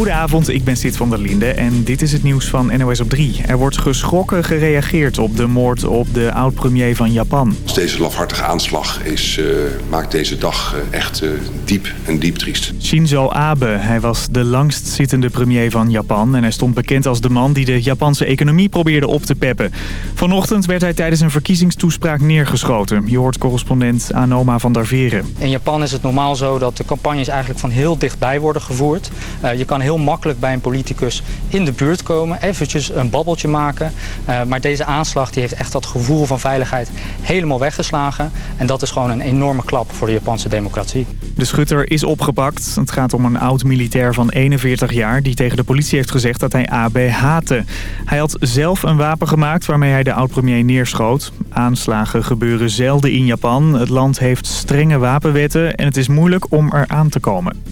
Goedenavond, ik ben Sid van der Linde en dit is het nieuws van NOS op 3. Er wordt geschrokken gereageerd op de moord op de oud-premier van Japan. Deze lafhartige aanslag is, uh, maakt deze dag uh, echt uh, diep en diep triest. Shinzo Abe, hij was de langstzittende premier van Japan... en hij stond bekend als de man die de Japanse economie probeerde op te peppen. Vanochtend werd hij tijdens een verkiezingstoespraak neergeschoten. Je hoort correspondent Anoma van der Veren. In Japan is het normaal zo dat de campagnes eigenlijk van heel dichtbij worden gevoerd. Uh, je kan heel makkelijk bij een politicus in de buurt komen, eventjes een babbeltje maken. Uh, maar deze aanslag die heeft echt dat gevoel van veiligheid helemaal weggeslagen. En dat is gewoon een enorme klap voor de Japanse democratie. De schutter is opgepakt. Het gaat om een oud-militair van 41 jaar die tegen de politie heeft gezegd dat hij AB haatte. Hij had zelf een wapen gemaakt waarmee hij de oud-premier neerschoot. Aanslagen gebeuren zelden in Japan. Het land heeft strenge wapenwetten en het is moeilijk om er aan te komen.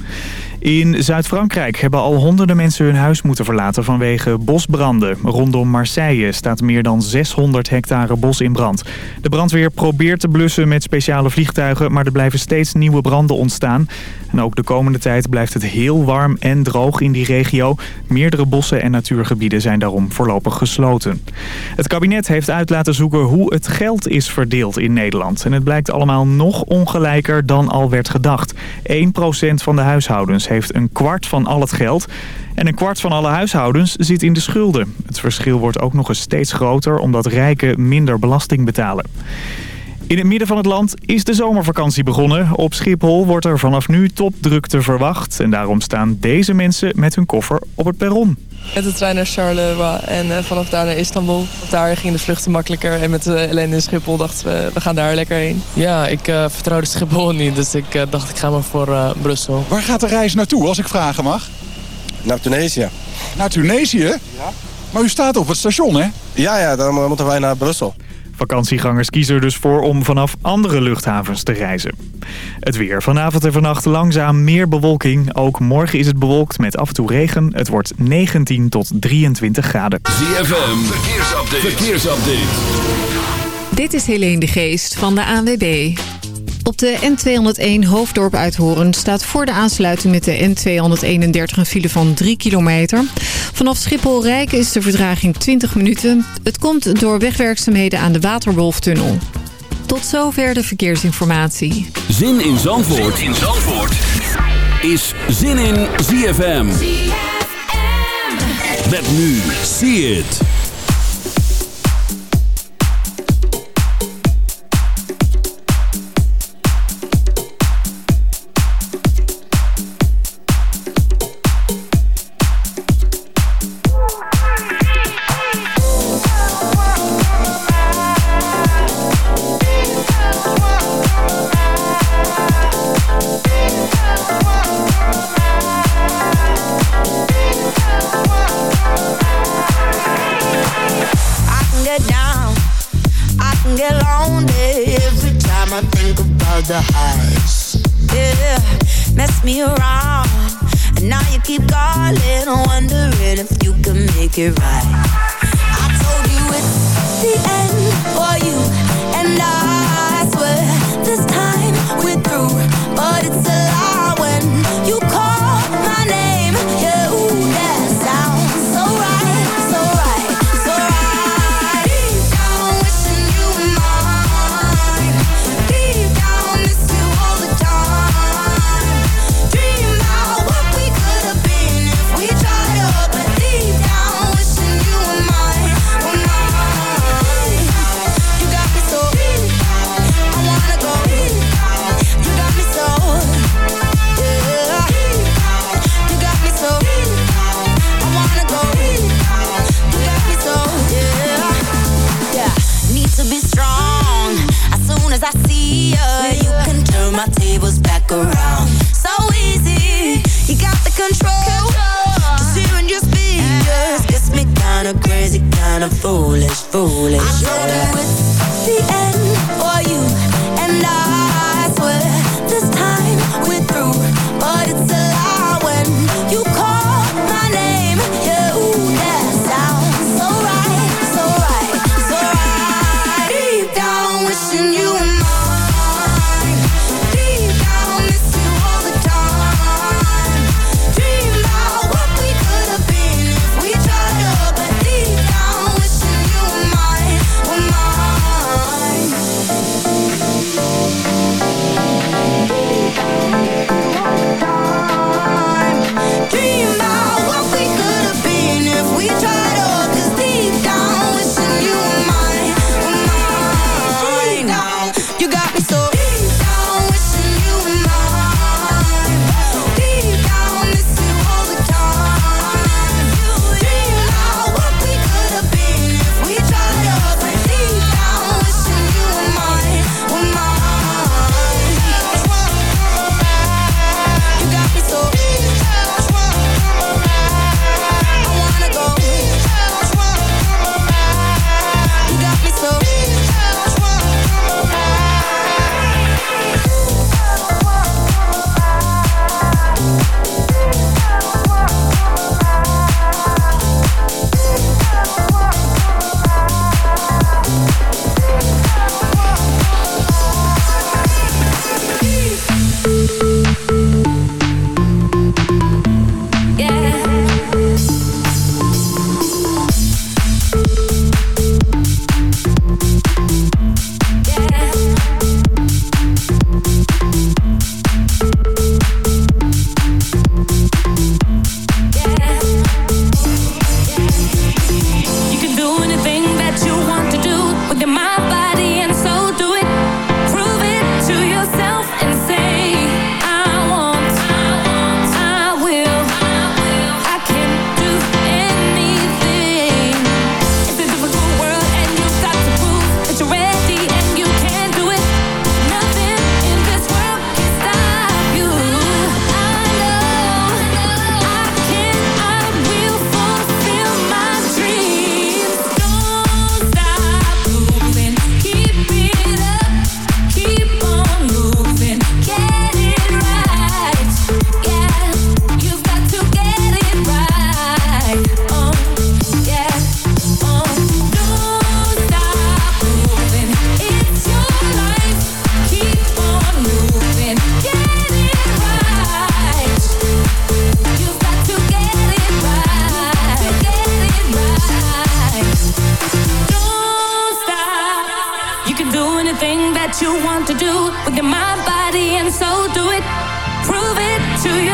In Zuid-Frankrijk hebben al honderden mensen hun huis moeten verlaten vanwege bosbranden. Rondom Marseille staat meer dan 600 hectare bos in brand. De brandweer probeert te blussen met speciale vliegtuigen, maar er blijven steeds nieuwe branden ontstaan. En ook de komende tijd blijft het heel warm en droog in die regio. Meerdere bossen en natuurgebieden zijn daarom voorlopig gesloten. Het kabinet heeft uit laten zoeken hoe het geld is verdeeld in Nederland. En het blijkt allemaal nog ongelijker dan al werd gedacht. 1% van de huishoudens heeft een kwart van al het geld. En een kwart van alle huishoudens zit in de schulden. Het verschil wordt ook nog eens steeds groter omdat rijken minder belasting betalen. In het midden van het land is de zomervakantie begonnen. Op Schiphol wordt er vanaf nu topdrukte verwacht. En daarom staan deze mensen met hun koffer op het perron. Met de trein naar Charleroi en uh, vanaf daar naar Istanbul. Daar gingen de vluchten makkelijker. En met Helene in Schiphol dachten we, we gaan daar lekker heen. Ja, ik uh, vertrouwde Schiphol niet. Dus ik dacht, ik ga maar voor Brussel. Waar gaat de reis naartoe, als ik vragen mag? Naar Tunesië. Naar Tunesië? Ja. Maar u staat op het station, hè? Ja, ja, dan moeten wij naar Brussel. Vakantiegangers kiezen er dus voor om vanaf andere luchthavens te reizen. Het weer. Vanavond en vannacht langzaam meer bewolking. Ook morgen is het bewolkt met af en toe regen. Het wordt 19 tot 23 graden. ZFM. Verkeersupdate. Verkeersupdate. Dit is Helene de Geest van de ANWB. Op de N201 Hoofddorp Uithoren staat voor de aansluiting met de N231 een file van 3 kilometer. Vanaf Schiphol-Rijk is de vertraging 20 minuten. Het komt door wegwerkzaamheden aan de Waterwolftunnel. Tot zover de verkeersinformatie. Zin in Zandvoort, zin in Zandvoort. is Zin in ZFM. ZFM. Met nu, see it. The highs. Yeah, mess me around. And now you keep calling, wondering if you can make it right. I told you it's the end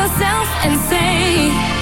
yourself and say,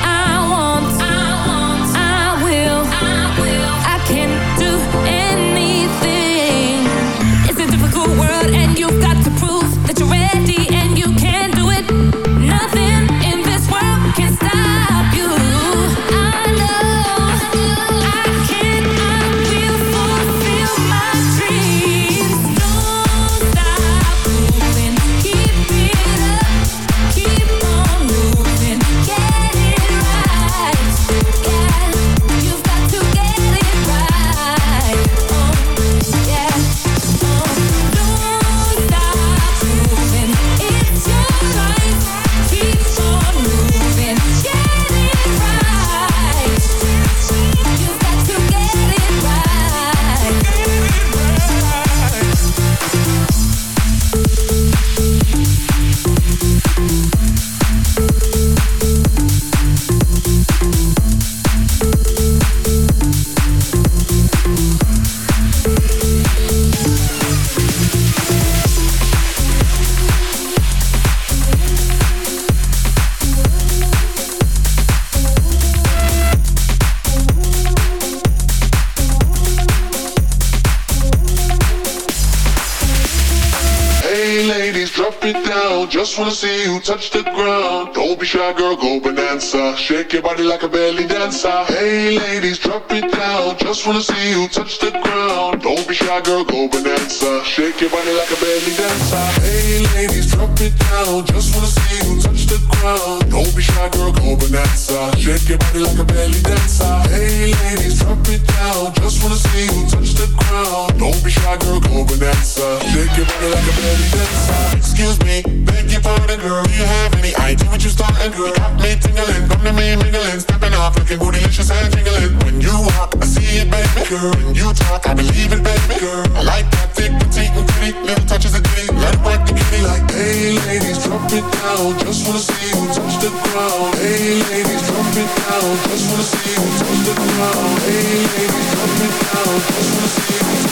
Just wanna see be shy, girl, go bananza. Shake your body like a belly dancer. Hey ladies, drop it down. Just wanna see you touch the ground. Don't be shy, girl, go bananza. Shake your body like a belly dancer. Hey ladies, drop it down. Just wanna see you touch the ground. Don't be shy, girl, go bananza. Shake your body like a belly dancer. Hey ladies, drop it down. Just wanna see you touch the ground. Don't be shy, girl, go bananza. Shake your body like a belly dancer. Excuse me, beg your pardon, girl. Do you have any idea what you starting, girl? Got me tingling, come to me mingling, stepping off, looking bootylicious and jingling. When you walk, I see it, baby, girl. When you talk, I believe it, baby, girl. I like that thick, petite, and pretty, little touches of ditty. Let it work the kitty like, hey, ladies, drop it down. Just wanna see you touch the ground. Hey, ladies, drop it down. Just wanna see you touch the ground. Hey, ladies, drop it down. Just wanna see you ground.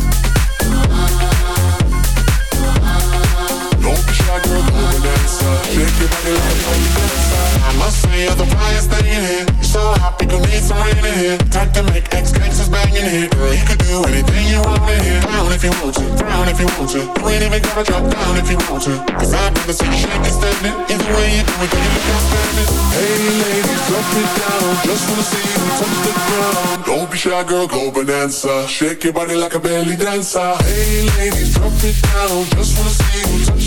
You're the flyest thing in here. So happy, you need some rain in here. Type to make ex gangsters bang in here. Girl, you could do anything you want in here. Down if you want to, down if you want to. You ain't even gotta drop down if you want to. Cause I'd rather see you shake and standing. Either way you do it, girl, you look outstanding. Hey ladies, drop it down. Just wanna see you touch the ground. Don't be shy, girl, go bananza. Shake your body like a belly dancer. Hey ladies, drop it down. Just wanna see you touch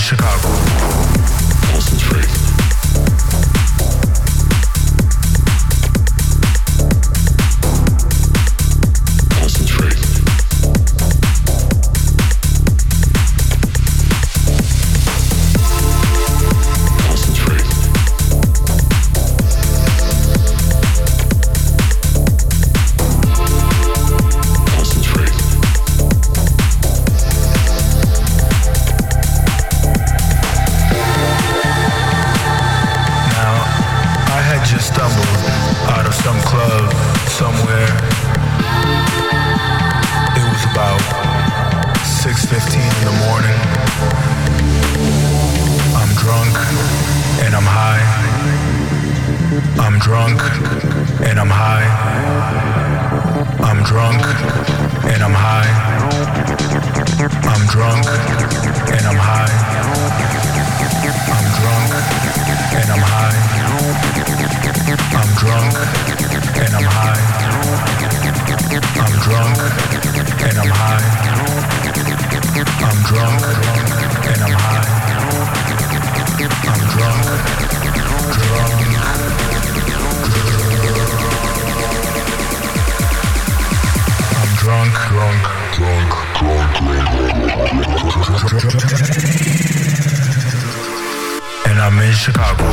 Chicago. And I'm in Chicago.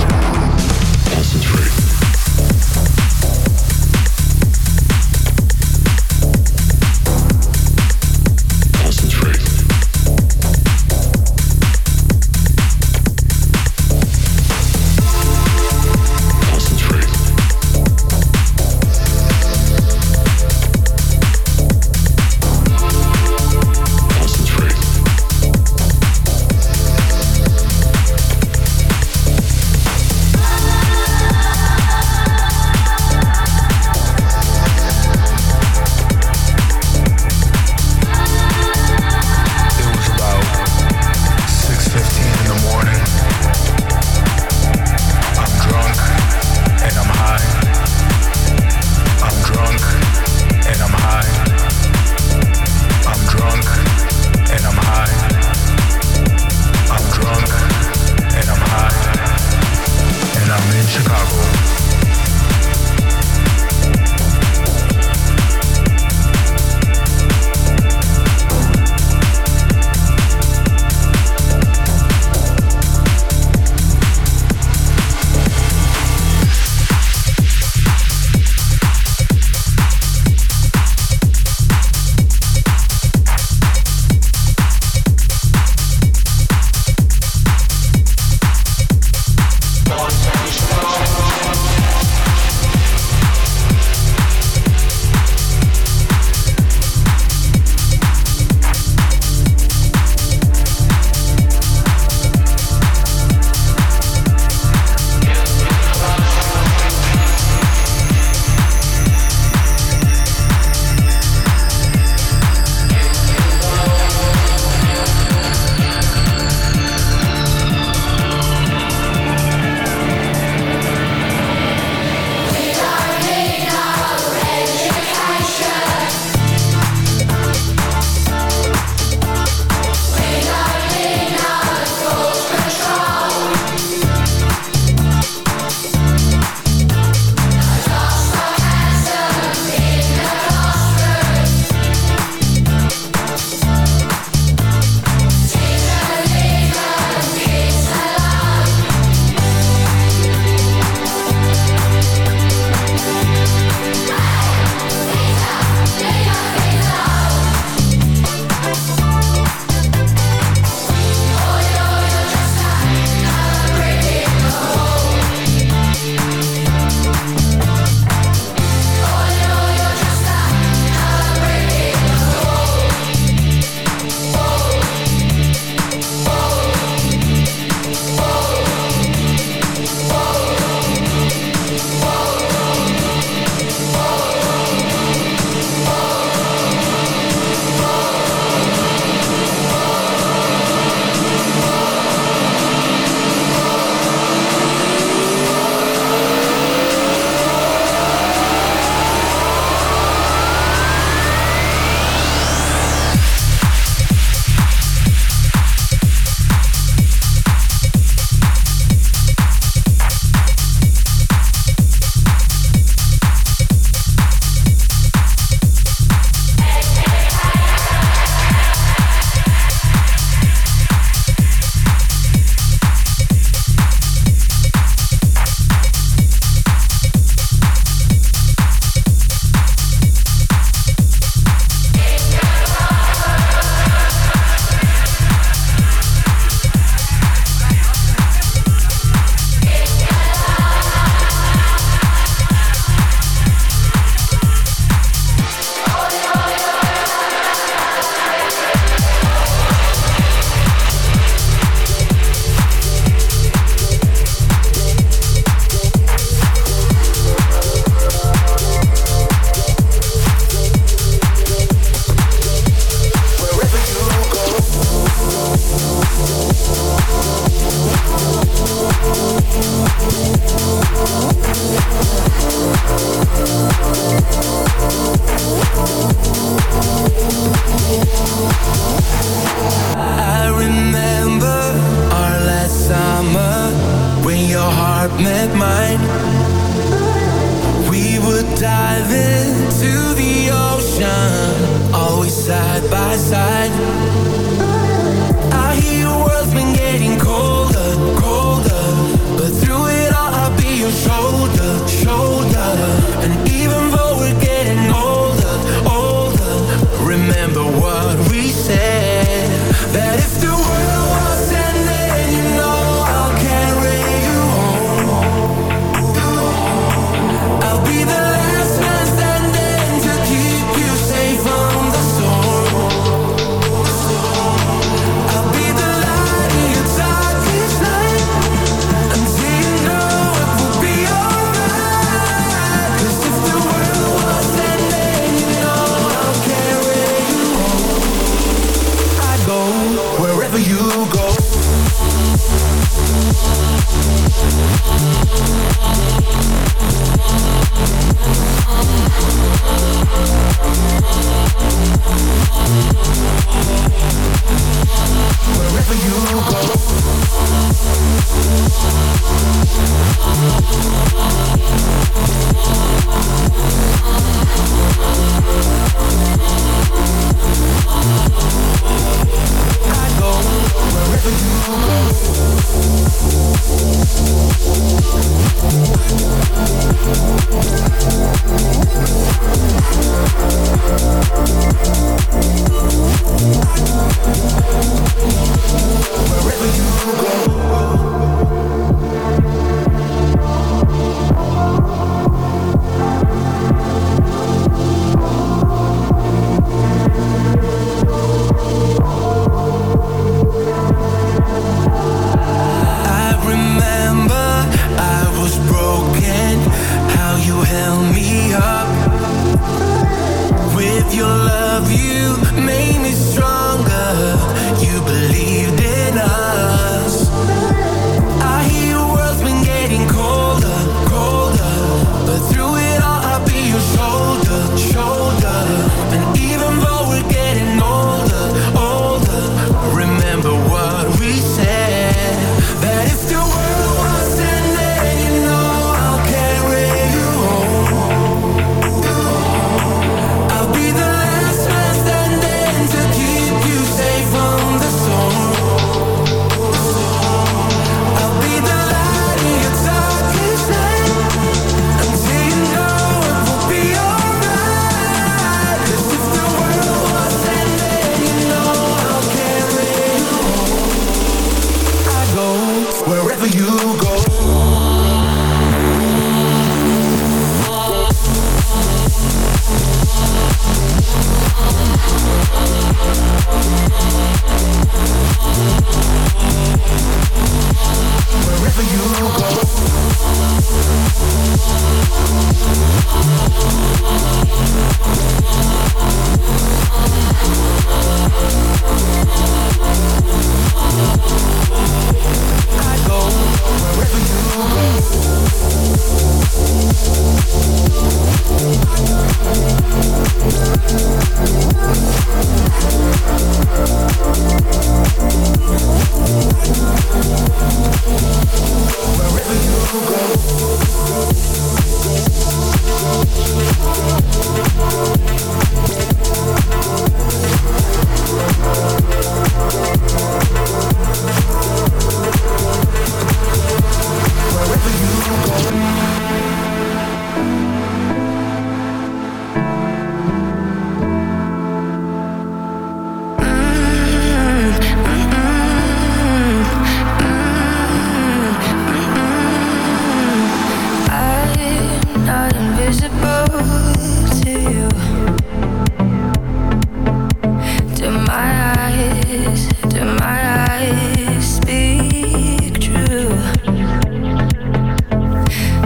do my eyes speak true?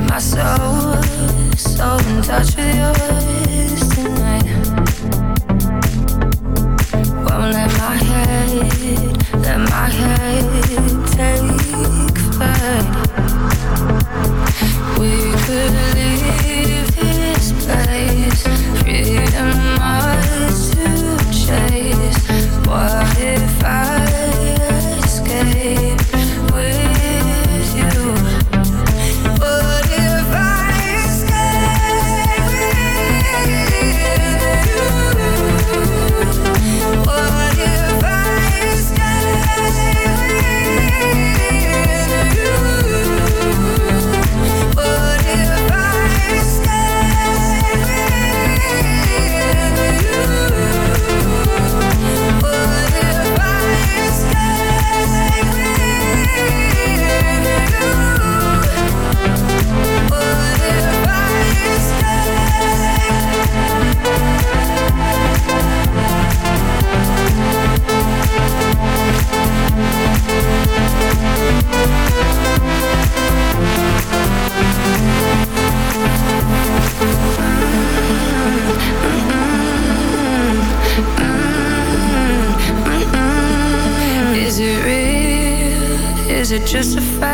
My soul, so in touch with you. just a fact.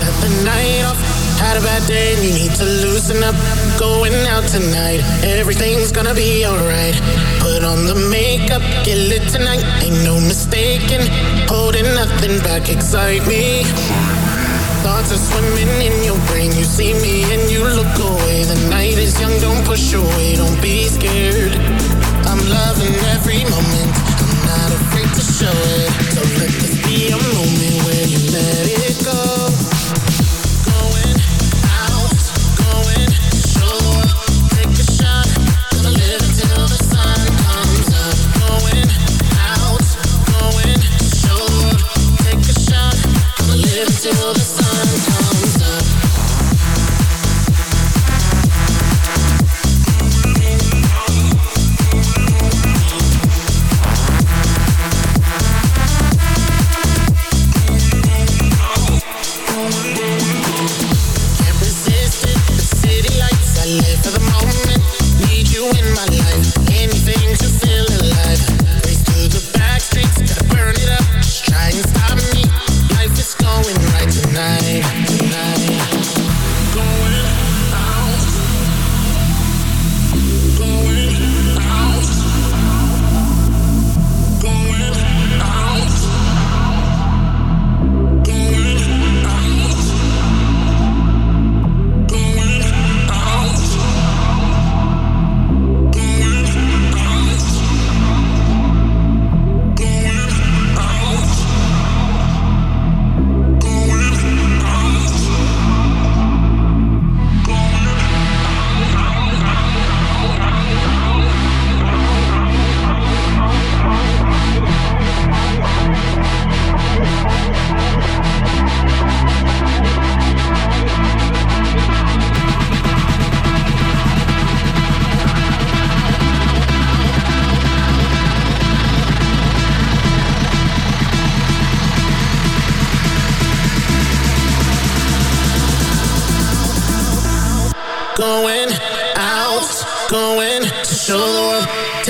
had the night off, had a bad day, and you need to loosen up. Going out tonight, everything's gonna be alright. Put on the makeup, get lit tonight, ain't no mistaking. Holding nothing back, excite me. Thoughts are swimming in your brain, you see me and you look away. The night is young, don't push away, don't be scared. I'm loving every moment, I'm not afraid to show it. So let this be a moment where you let it go.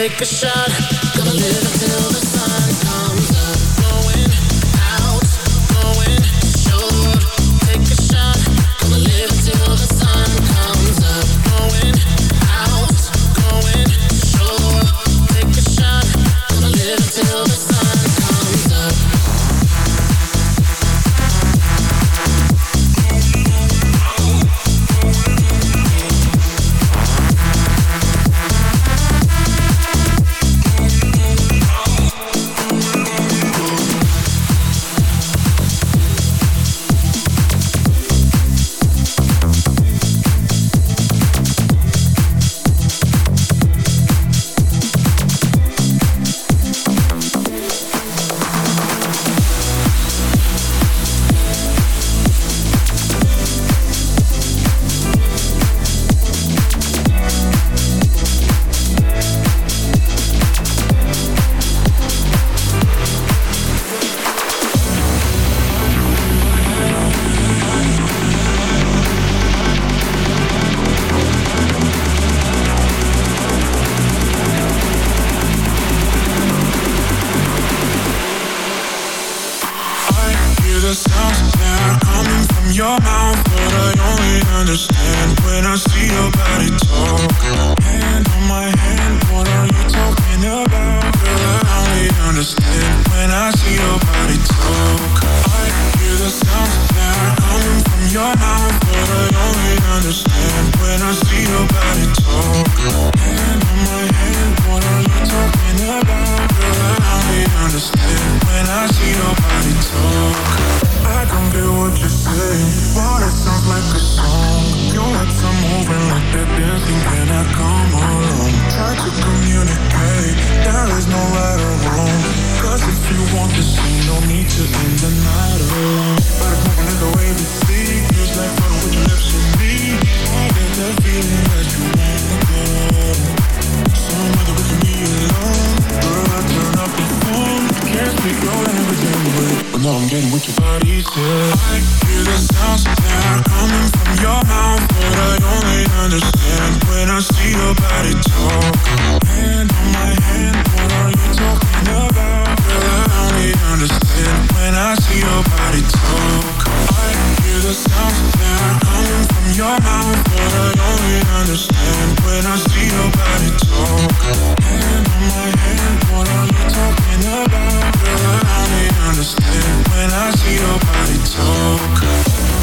take a shot. Your mouth, but I only understand when I see your body talk. Hand on my hand, what are you talking about? Girl, I only understand when I see your body talk. I hear the sounds that your but I only understand when I see your body talk. Hand on my you I only understand when I see your body talk. I don't get what you're saying, but it sounds like moving like dancing, I come along? Try to communicate, there is no right or wrong. If you want to sing, no need to end the night alone. But the way we feels like with your lips me. I get feeling that you wanna go. Somewhere alone. Turn up the can't. But now I'm getting your body. I hear the sounds that coming from your mouth, but I only understand when I see your body talk. Hand on my hand, talking about? I only understand when I see your body talk. I hear the that from your mouth, but I only understand when I see your body talk. Hand on my hand, what are you talking about? I only understand when I see your body talk.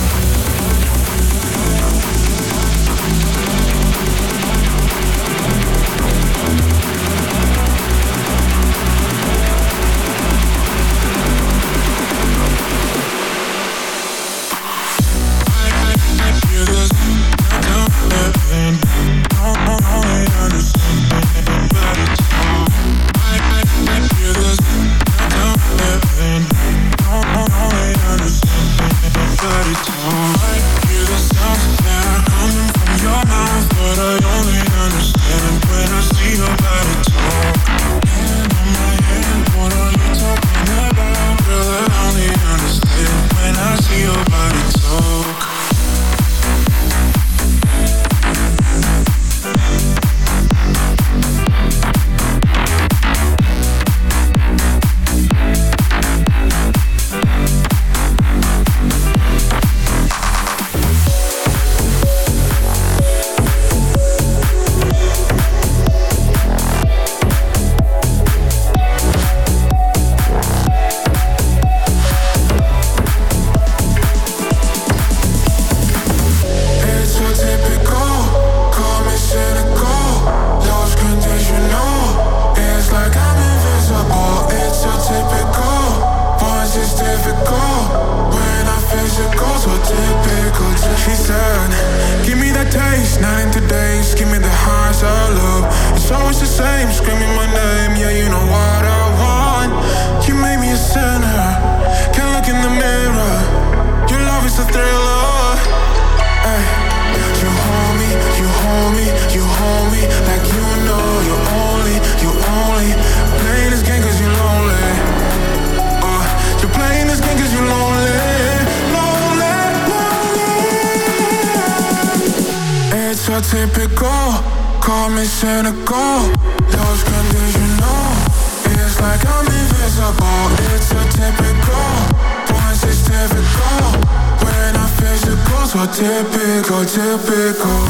So typical, typical.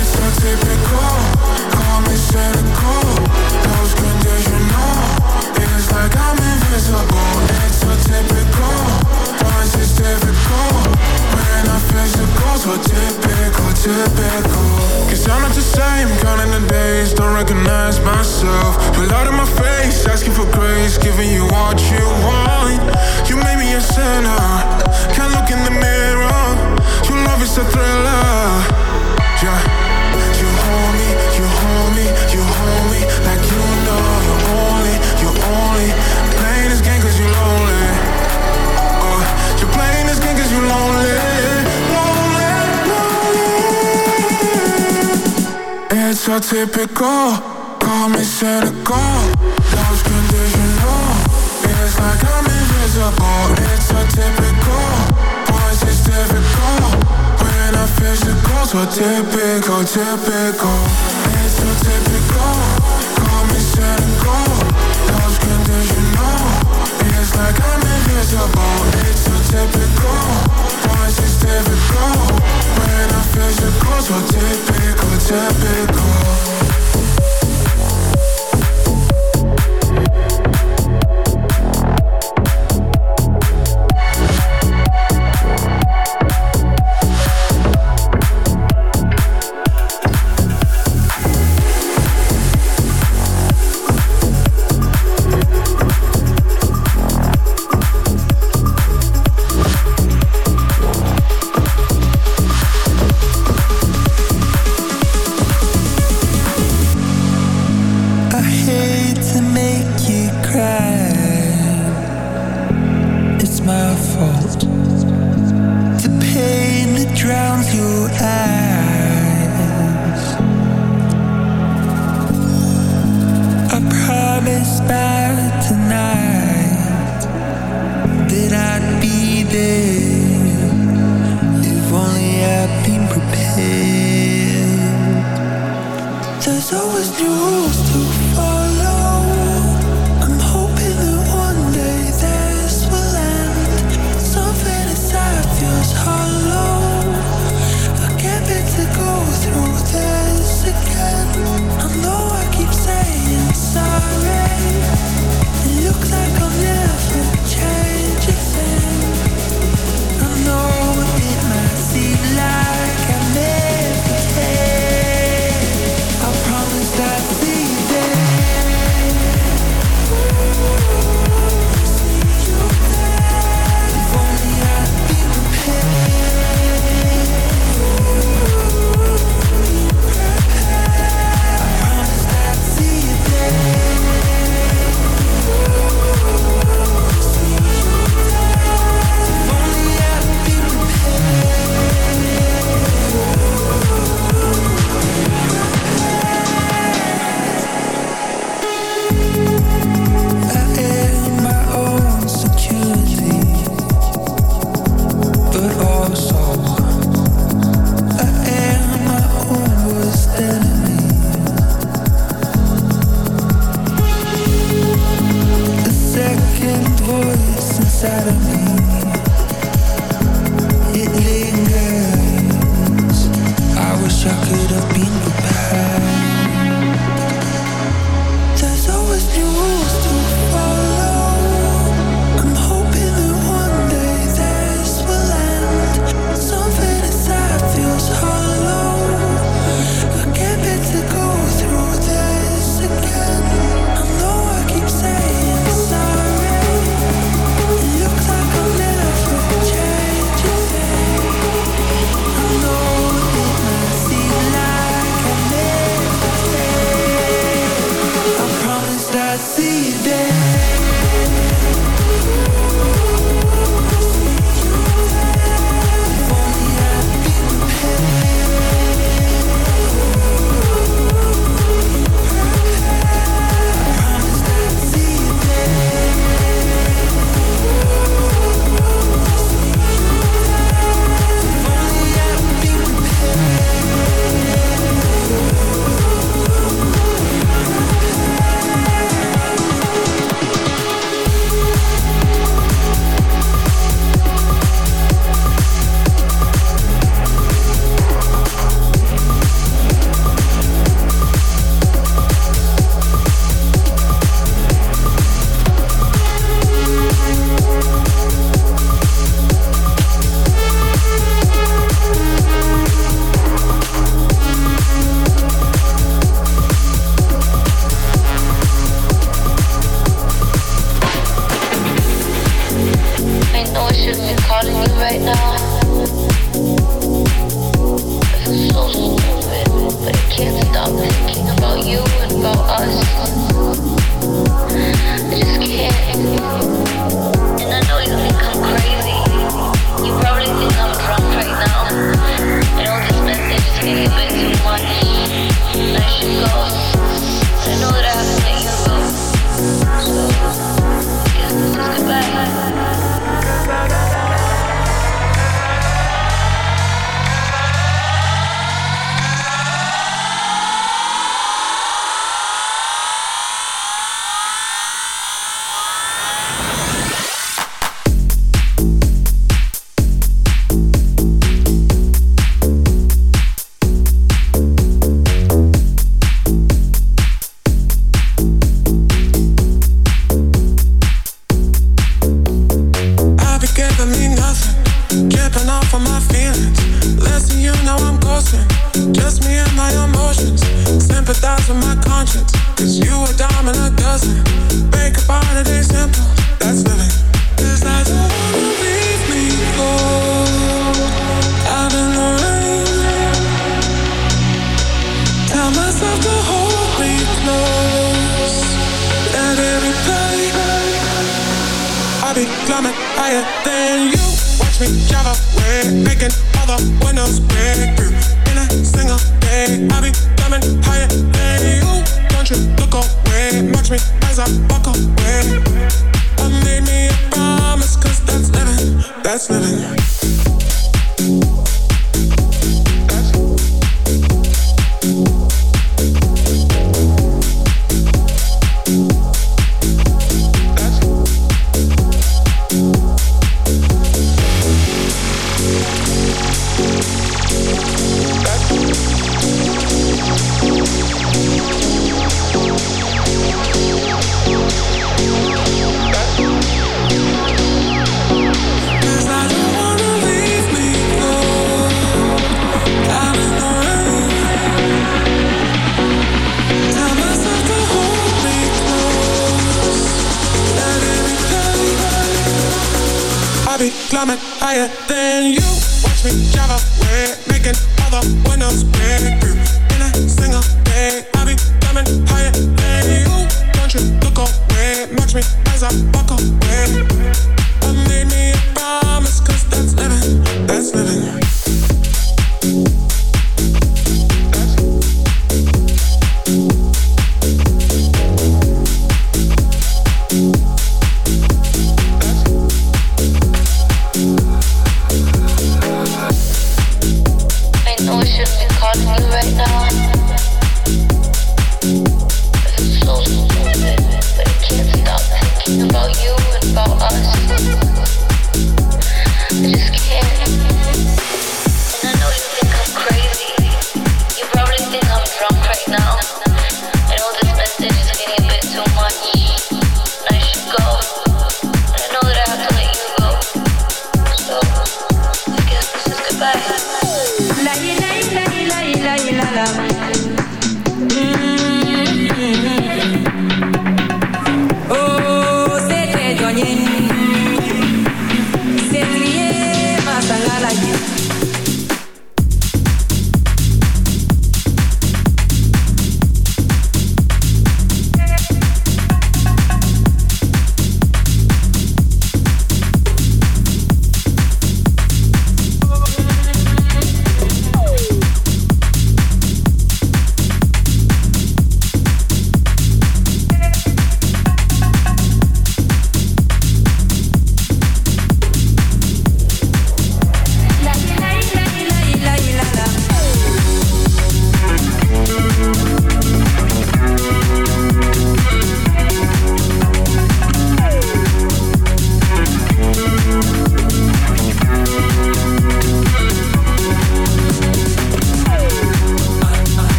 It's so typical. Call me cynical, those conditional. It's like I'm invisible. It's so typical. Once it's difficult. When I physical, so typical, typical. Cause I'm not the same, counting the days, don't recognize myself. You lied in my face, asking for grace, giving you what you want. You made me a sinner, can't look in the mirror. Love is a thriller, yeah. You hold me, you hold me, you hold me like you know you're only, you're only playing this game cause you're lonely. Uh, you're playing this game cause you're lonely. Lonely, lonely. It's so typical, call me cynical, lost conditional. It's like I'm invisible. It's so typical, is je dan zo typical, typical. It's so typical. Call me set and go Love's conditional It's like I'm invisible. It's so typical. Once it's difficult. When I feel you go so typical, typical.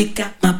You got my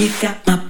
You got my